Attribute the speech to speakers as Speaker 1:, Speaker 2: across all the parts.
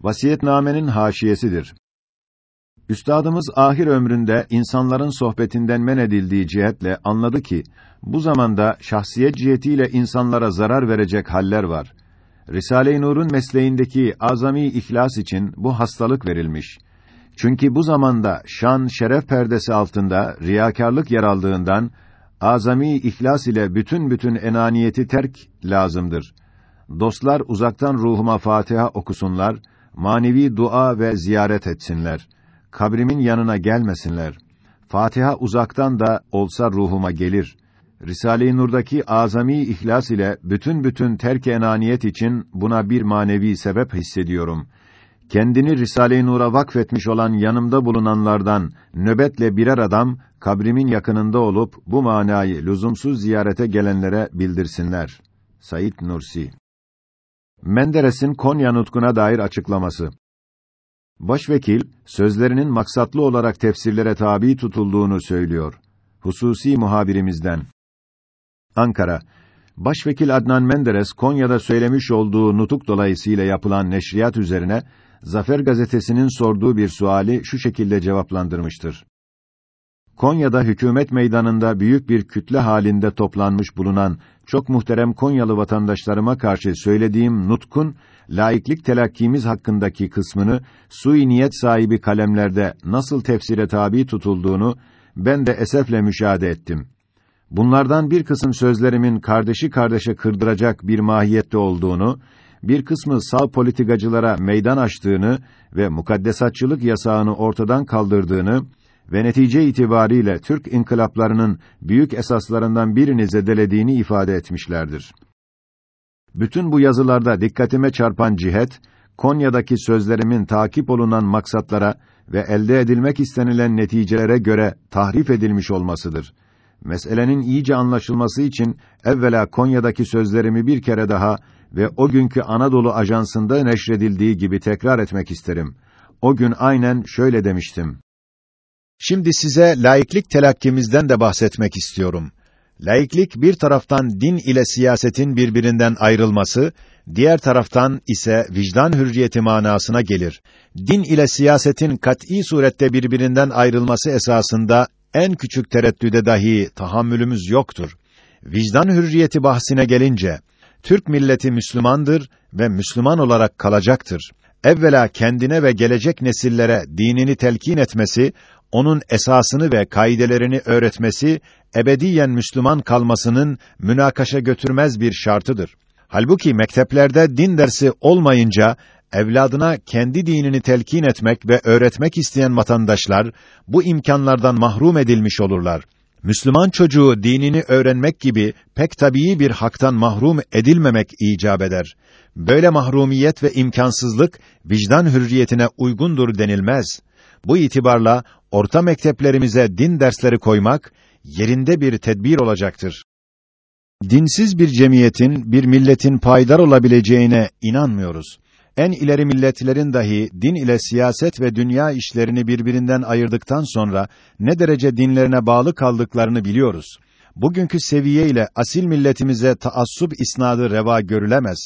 Speaker 1: Vasiyetnamenin haşiyesidir. Üstadımız ahir ömründe insanların sohbetinden men edildiği cihetle anladı ki bu zamanda şahsiyet cihetiyle insanlara zarar verecek haller var. Risale-i Nur'un mesleğindeki azami ihlas için bu hastalık verilmiş. Çünkü bu zamanda şan şeref perdesi altında riyakarlık yer aldığından azami ihlas ile bütün bütün enaniyeti terk lazımdır. Dostlar uzaktan ruhuma Fatiha okusunlar, manevi dua ve ziyaret etsinler. Kabrimin yanına gelmesinler. Fatiha uzaktan da olsa ruhuma gelir. Risale-i Nur'daki azami ihlas ile bütün bütün terk enaniyet için buna bir manevi sebep hissediyorum. Kendini Risale-i Nur'a vakfetmiş olan yanımda bulunanlardan nöbetle birer adam kabrimin yakınında olup bu manayı lüzumsuz ziyarete gelenlere bildirsinler. Said Nursi Menderes'in Konya nutkuna dair açıklaması. Başvekil sözlerinin maksatlı olarak tefsirlere tabi tutulduğunu söylüyor. Hususi muhabirimizden. Ankara Başvekil Adnan Menderes Konya'da söylemiş olduğu nutuk dolayısıyla yapılan neşriyat üzerine Zafer gazetesinin sorduğu bir suali şu şekilde cevaplandırmıştır. Konya'da hükümet meydanında büyük bir kütle halinde toplanmış bulunan çok muhterem Konyalı vatandaşlarıma karşı söylediğim nutkun laiklik telakkimiz hakkındaki kısmını sui niyet sahibi kalemlerde nasıl tefsire tabi tutulduğunu ben de esefle müşahede ettim. Bunlardan bir kısım sözlerimin kardeşi kardeşe kırdıracak bir mahiyette olduğunu, bir kısmı sağ politikacılara meydan açtığını ve mukaddesatçılık yasağını ortadan kaldırdığını ve netice itibariyle Türk inkılaplarının büyük esaslarından birini zedelediğini ifade etmişlerdir. Bütün bu yazılarda dikkatime çarpan cihet, Konya'daki sözlerimin takip olunan maksatlara ve elde edilmek istenilen neticelere göre tahrif edilmiş olmasıdır. Meselenin iyice anlaşılması için evvela Konya'daki sözlerimi bir kere daha ve o günkü Anadolu Ajansı'nda neşredildiği gibi tekrar etmek isterim. O gün aynen şöyle demiştim. Şimdi size laiklik telakkimizden de bahsetmek istiyorum. Laiklik bir taraftan din ile siyasetin birbirinden ayrılması, diğer taraftan ise vicdan hürriyeti manasına gelir. Din ile siyasetin kat'î surette birbirinden ayrılması esasında en küçük tereddüde dahi tahammülümüz yoktur. Vicdan hürriyeti bahsine gelince, Türk milleti Müslümandır ve Müslüman olarak kalacaktır. Evvela kendine ve gelecek nesillere dinini telkin etmesi, onun esasını ve kaidelerini öğretmesi, ebediyen Müslüman kalmasının münakaşa götürmez bir şartıdır. Halbuki mekteplerde din dersi olmayınca, evladına kendi dinini telkin etmek ve öğretmek isteyen vatandaşlar, bu imkanlardan mahrum edilmiş olurlar. Müslüman çocuğu dinini öğrenmek gibi pek tabii bir haktan mahrum edilmemek icap eder. Böyle mahrumiyet ve imkansızlık vicdan hürriyetine uygundur denilmez. Bu itibarla orta mekteplerimize din dersleri koymak yerinde bir tedbir olacaktır. Dinsiz bir cemiyetin, bir milletin paydar olabileceğine inanmıyoruz. En ileri milletlerin dahi din ile siyaset ve dünya işlerini birbirinden ayırdıktan sonra ne derece dinlerine bağlı kaldıklarını biliyoruz. Bugünkü seviye ile asil milletimize taassup isnadı reva görülemez.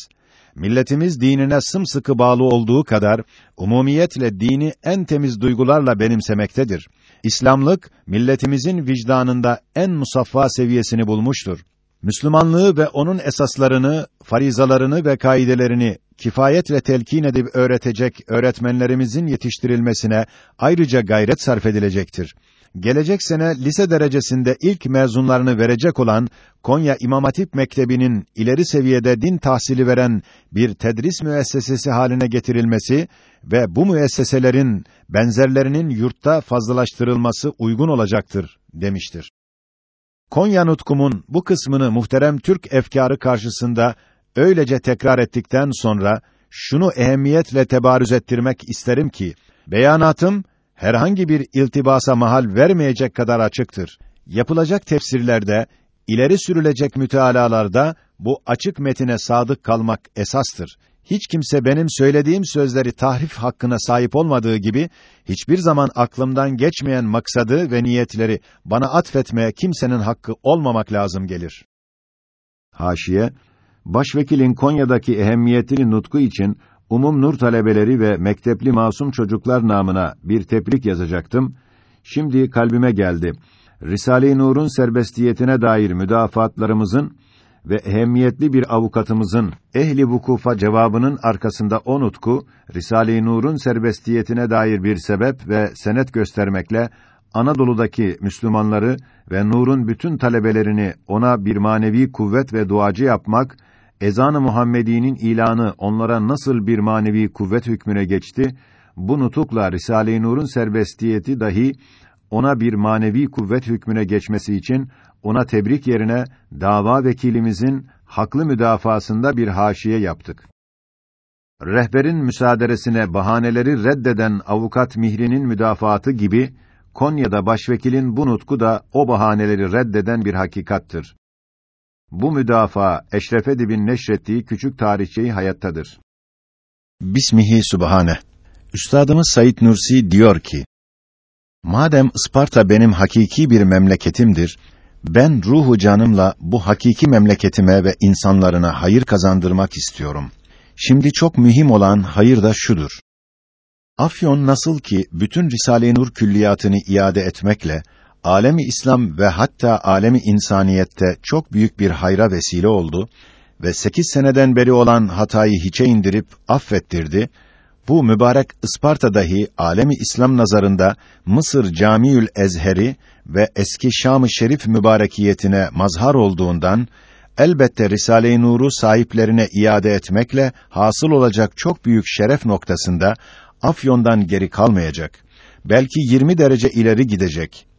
Speaker 1: Milletimiz dinine sımsıkı bağlı olduğu kadar umumiyetle dini en temiz duygularla benimsemektedir. İslamlık milletimizin vicdanında en musaffa seviyesini bulmuştur. Müslümanlığı ve onun esaslarını, farizalarını ve kaidelerini kifayetle telkin edip öğretecek öğretmenlerimizin yetiştirilmesine ayrıca gayret sarf edilecektir. Gelecek sene lise derecesinde ilk mezunlarını verecek olan Konya İmam Hatip Mektebi'nin ileri seviyede din tahsili veren bir tedris müessesesi haline getirilmesi ve bu müesseselerin benzerlerinin yurtta fazlalaştırılması uygun olacaktır demiştir. Konya nutkumun bu kısmını muhterem Türk efkarı karşısında öylece tekrar ettikten sonra şunu ehemmiyetle tebarüz ettirmek isterim ki beyanatım herhangi bir iltibasa mahal vermeyecek kadar açıktır. Yapılacak tefsirlerde, ileri sürülecek mütealalarda bu açık metine sadık kalmak esastır. Hiç kimse benim söylediğim sözleri tahrif hakkına sahip olmadığı gibi hiçbir zaman aklımdan geçmeyen maksadı ve niyetleri bana atfetmeye kimsenin hakkı olmamak lazım gelir. Haşiye Başvekilin Konya'daki ehemmiyetli nutku için Umum Nur talebeleri ve mektepli masum çocuklar namına bir tebrik yazacaktım. Şimdi kalbime geldi. Risale-i Nur'un serbestiyetine dair müdafaatlarımızın ve ehemmiyetli bir avukatımızın ehli vukufa cevabının arkasında o nutku Risale-i Nur'un serbestiyetine dair bir sebep ve senet göstermekle Anadolu'daki Müslümanları ve Nur'un bütün talebelerini ona bir manevi kuvvet ve duacı yapmak, ezan-ı Muhammedi'nin ilanı onlara nasıl bir manevi kuvvet hükmüne geçti, bu nutukla Risale-i Nur'un serbestiyeti dahi ona bir manevi kuvvet hükmüne geçmesi için ona tebrik yerine dava vekilimizin haklı müdafasında bir haşiye yaptık. Rehberin müsaaderesine bahaneleri reddeden avukat Mihri'nin müdafaatı gibi Konya'da başvekilin bu nutku da o bahaneleri reddeden bir hakikattır. Bu müdafaa Eşref Edip'in neşrettiği küçük tarihçeyi hayattadır.
Speaker 2: Bismihi Sübhane. Üstadımız Said Nursi diyor ki: Madem Isparta benim hakiki bir memleketimdir, ben ruhu canımla bu hakiki memleketime ve insanlarına hayır kazandırmak istiyorum. Şimdi çok mühim olan hayır da şudur. Afyon nasıl ki bütün Risale-i Nur külliyatını iade etmekle alemi İslam ve hatta alemi insaniyette çok büyük bir hayra vesile oldu ve sekiz seneden beri olan hatayı hiçe indirip affettirdi. Bu mübarek Isparta dahi alemi İslam nazarında Mısır Camiül Ezheri ve eski Şam-ı Şerif mübarekiyetine mazhar olduğundan elbette Risale-i Nur'u sahiplerine iade etmekle hasıl olacak çok büyük şeref noktasında Afyon'dan geri kalmayacak. Belki 20 derece ileri gidecek.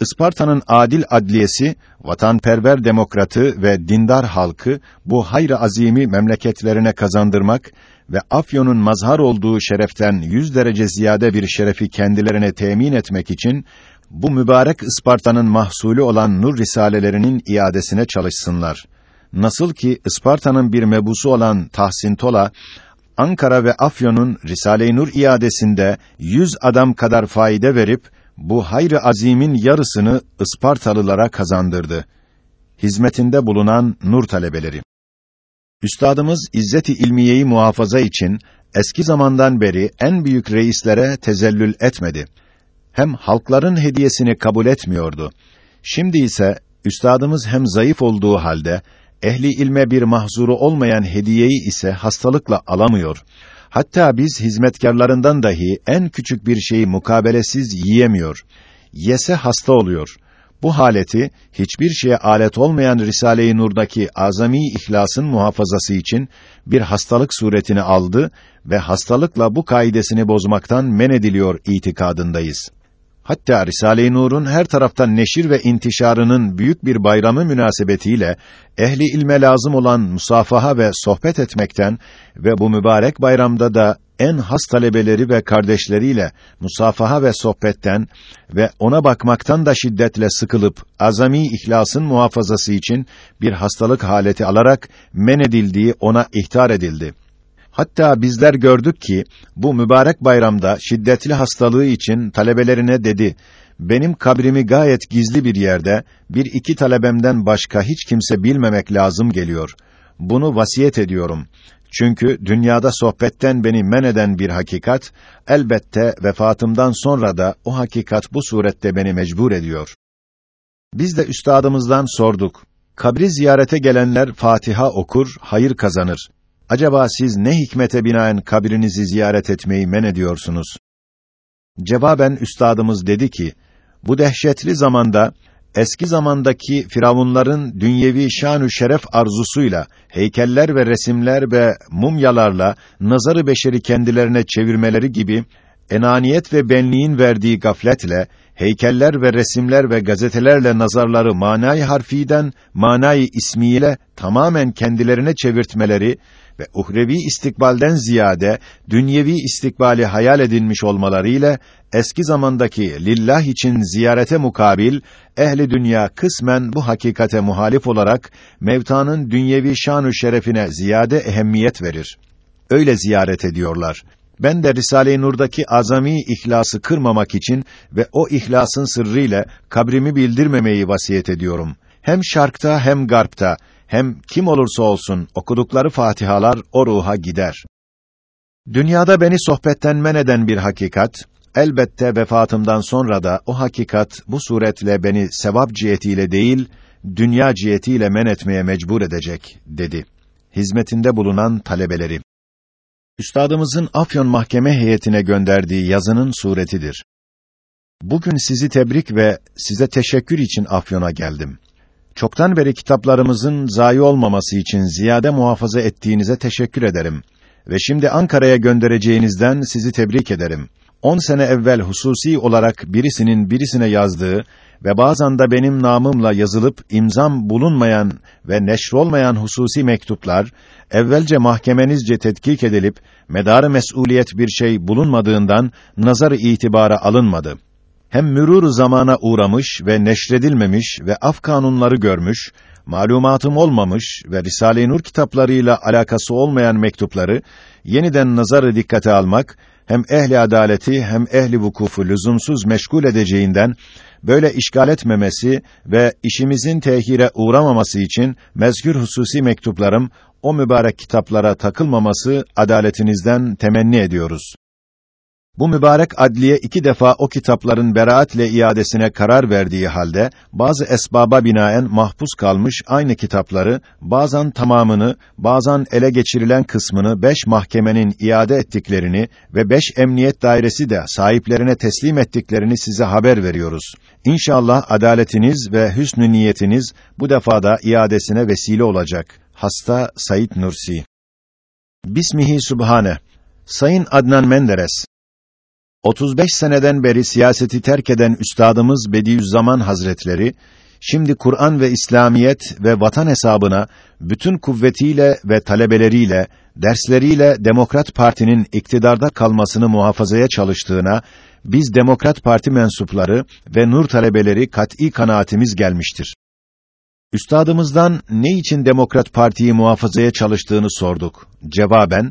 Speaker 2: Isparta'nın adil adliyesi, vatanperver demokratı ve dindar halkı bu hayır azimi memleketlerine kazandırmak ve Afyon'un mazhar olduğu şereften yüz derece ziyade bir şerefi kendilerine temin etmek için bu mübarek Isparta'nın mahsulü olan nur risalelerinin iadesine çalışsınlar. Nasıl ki Isparta'nın bir mebusu olan Tahsin Tola Ankara ve Afyon'un Risale-i Nur iadesinde yüz adam kadar faide verip bu hayrı azimin yarısını Ispartalılara kazandırdı. Hizmetinde bulunan nur talebeleri. Üstadımız İzzet-i İlmiyeyi muhafaza için eski zamandan beri en büyük reislere tezellül etmedi. Hem halkların hediyesini kabul etmiyordu. Şimdi ise üstadımız hem zayıf olduğu halde ehli ilme bir mahzuru olmayan hediyeyi ise hastalıkla alamıyor. Hatta biz hizmetkarlarından dahi en küçük bir şeyi mukabelesiz yiyemiyor. Yese hasta oluyor. Bu haleti hiçbir şeye alet olmayan Risale-i Nur'daki azami ihlasın muhafazası için bir hastalık suretini aldı ve hastalıkla bu kaidesini bozmaktan men ediliyor itikadındayız. Hatta Risale-i Nur'un her taraftan neşir ve intişarının büyük bir bayramı münasebetiyle ehli ilme lazım olan musafaha ve sohbet etmekten ve bu mübarek bayramda da en has talebeleri ve kardeşleriyle musafaha ve sohbetten ve ona bakmaktan da şiddetle sıkılıp azami ihlasın muhafazası için bir hastalık haleti alarak men edildiği ona ihtar edildi. Hatta bizler gördük ki bu mübarek bayramda şiddetli hastalığı için talebelerine dedi: "Benim kabrimi gayet gizli bir yerde bir iki talebemden başka hiç kimse bilmemek lazım geliyor. Bunu vasiyet ediyorum. Çünkü dünyada sohbetten beni men eden bir hakikat elbette vefatımdan sonra da o hakikat bu surette beni mecbur ediyor." Biz de üstadımızdan sorduk. Kabri ziyarete gelenler Fatiha okur, hayır kazanır. Acaba siz ne hikmete binaen kabrinizi ziyaret etmeyi men ediyorsunuz? Cevaben üstadımız dedi ki, bu dehşetli zamanda eski zamandaki firavunların dünyevi şanü şeref arzusuyla heykeller ve resimler ve mumyalarla nazarı beşeri kendilerine çevirmeleri gibi enaniyet ve benliğin verdiği gafletle heykeller ve resimler ve gazetelerle nazarları manayı harfiden manayı ismiyle tamamen kendilerine çevirtmeleri ve uhrevi istikbalden ziyade dünyevi istikbali hayal edilmiş olmalarıyla eski zamandaki lillah için ziyarete mukabil ehli dünya kısmen bu hakikate muhalif olarak mevtanın dünyevi şanü şerefine ziyade ehemmiyet verir. Öyle ziyaret ediyorlar. Ben de Risale-i Nur'daki azami ihlası kırmamak için ve o ihlasın sırrıyla kabrimi bildirmemeyi vasiyet ediyorum. Hem şarkta hem garpta hem kim olursa olsun okudukları fatihalar o ruha gider. Dünyada beni sohbetten men eden bir hakikat, elbette vefatımdan sonra da o hakikat bu suretle beni sevap cihetiyle değil, dünya cihetiyle men etmeye mecbur edecek, dedi. Hizmetinde bulunan talebeleri. Üstadımızın Afyon Mahkeme Heyetine gönderdiği yazının suretidir. Bugün sizi tebrik ve size teşekkür için Afyon'a geldim. Çoktan beri kitaplarımızın zayi olmaması için ziyade muhafaza ettiğinize teşekkür ederim. Ve şimdi Ankara'ya göndereceğinizden sizi tebrik ederim. On sene evvel hususi olarak birisinin birisine yazdığı ve bazen de benim namımla yazılıp imzam bulunmayan ve neşrolmayan hususi mektuplar, evvelce mahkemenizce tetkik edilip, medarı mesuliyet bir şey bulunmadığından, nazar itibara alınmadı. Hem mürûr zamana uğramış ve neşredilmemiş ve af kanunları görmüş, malumatım olmamış ve Risale-i Nur kitaplarıyla alakası olmayan mektupları, yeniden nazarı dikkate almak, hem ehli adaleti hem ehli vukufu lüzumsuz meşgul edeceğinden böyle işgal etmemesi ve işimizin tehire uğramaması için mezkür hususi mektuplarım o mübarek kitaplara takılmaması adaletinizden temenni ediyoruz. Bu mübarek adliye iki defa o kitapların beraatle iadesine karar verdiği halde bazı esbaba binaen mahpus kalmış aynı kitapları bazen tamamını, bazen ele geçirilen kısmını beş mahkemenin iade ettiklerini ve beş emniyet dairesi de sahiplerine teslim ettiklerini size haber veriyoruz. İnşallah adaletiniz ve hüsnü niyetiniz bu defada iadesine vesile olacak. Hasta Sayit Nursi Bismihi Subhane Sayın Adnan Menderes 35 seneden beri siyaseti terk eden üstadımız Bediüzzaman Hazretleri şimdi Kur'an ve İslamiyet ve vatan hesabına bütün kuvvetiyle ve talebeleriyle, dersleriyle Demokrat Parti'nin iktidarda kalmasını muhafazaya çalıştığına biz Demokrat Parti mensupları ve nur talebeleri kat'î kanaatimiz gelmiştir. Üstadımızdan ne için Demokrat Parti'yi muhafazaya çalıştığını sorduk. Cevaben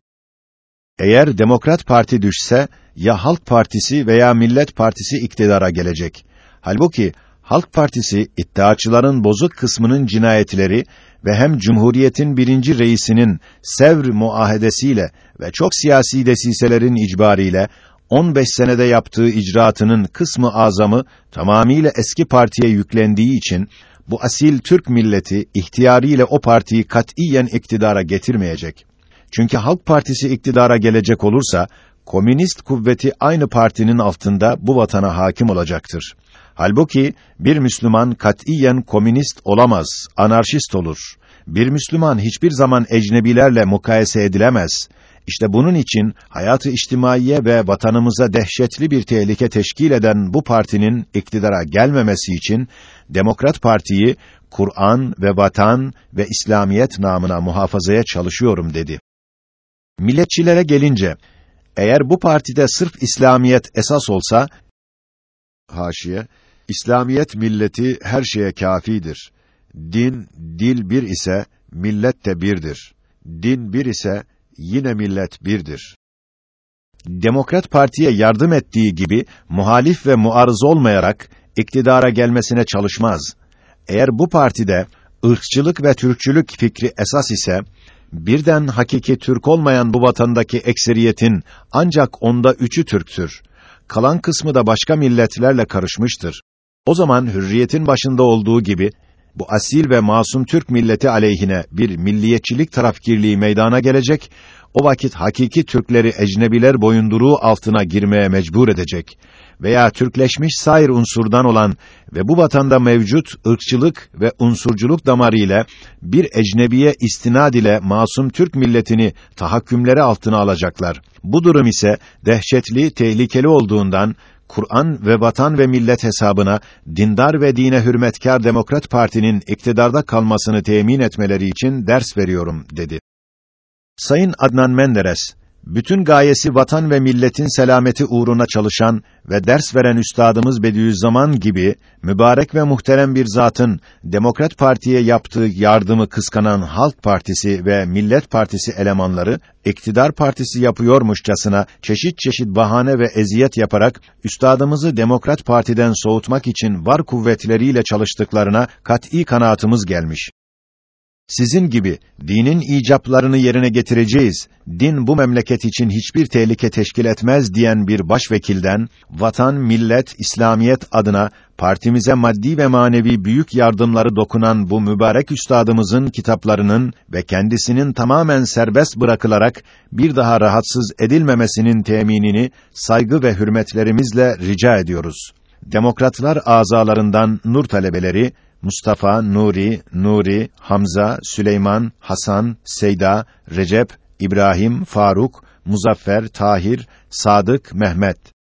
Speaker 2: eğer Demokrat Parti düşse ya Halk Partisi veya Millet Partisi iktidara gelecek. Halbuki Halk Partisi iddiaçıların bozuk kısmının cinayetleri ve hem Cumhuriyet'in birinci reisinin Sevr muahedesiyle ve çok siyasi desiselerin icbariyle 15 senede yaptığı icraatının kısmı azamı tamamiyle eski partiye yüklendiği için bu asil Türk milleti ihtiyarıyla o partiyi katiyen iktidara getirmeyecek. Çünkü Halk Partisi iktidara gelecek olursa komünist kuvveti aynı partinin altında bu vatana hakim olacaktır. Halbuki bir Müslüman katiyen komünist olamaz, anarşist olur. Bir Müslüman hiçbir zaman ecnebilerle mukayese edilemez. İşte bunun için hayatı içtimaiye ve vatanımıza dehşetli bir tehlike teşkil eden bu partinin iktidara gelmemesi için Demokrat Parti'yi Kur'an ve vatan ve İslamiyet namına muhafazaya çalışıyorum dedi. Milletçilere gelince eğer bu partide sırf İslamiyet esas olsa haşiye İslamiyet milleti her şeye kafidir. Din, dil bir ise millet de birdir. Din bir ise yine millet birdir. Demokrat Parti'ye yardım ettiği gibi muhalif ve muarız olmayarak iktidara gelmesine çalışmaz. Eğer bu partide ırkçılık ve Türkçülük fikri esas ise birden hakiki Türk olmayan bu vatandaki ekseriyetin ancak onda üçü Türktür. Kalan kısmı da başka milletlerle karışmıştır. O zaman hürriyetin başında olduğu gibi bu asil ve masum Türk milleti aleyhine bir milliyetçilik tarafkirliği meydana gelecek, o vakit hakiki Türkleri ecnebiler boyunduruğu altına girmeye mecbur edecek veya Türkleşmiş sair unsurdan olan ve bu vatanda mevcut ırkçılık ve unsurculuk damarı ile bir ecnebiye istinad ile masum Türk milletini tahakkümleri altına alacaklar. Bu durum ise dehşetli, tehlikeli olduğundan Kur'an ve vatan ve millet hesabına dindar ve dine hürmetkar Demokrat Parti'nin iktidarda kalmasını temin etmeleri için ders veriyorum dedi. Sayın Adnan Menderes bütün gayesi vatan ve milletin selameti uğruna çalışan ve ders veren üstadımız Bediüzzaman gibi mübarek ve muhterem bir zatın Demokrat Parti'ye yaptığı yardımı kıskanan Halk Partisi ve Millet Partisi elemanları iktidar partisi yapıyormuşçasına çeşit çeşit bahane ve eziyet yaparak üstadımızı Demokrat Parti'den soğutmak için var kuvvetleriyle çalıştıklarına kat'î kanaatımız gelmiş. Sizin gibi dinin icaplarını yerine getireceğiz, din bu memleket için hiçbir tehlike teşkil etmez diyen bir başvekilden, vatan, millet, İslamiyet adına partimize maddi ve manevi büyük yardımları dokunan bu mübarek üstadımızın kitaplarının ve kendisinin tamamen serbest bırakılarak bir daha rahatsız edilmemesinin teminini saygı ve hürmetlerimizle rica ediyoruz. Demokratlar azalarından nur talebeleri Mustafa, Nuri, Nuri, Hamza, Süleyman, Hasan, Seyda, Recep, İbrahim, Faruk, Muzaffer, Tahir, Sadık, Mehmet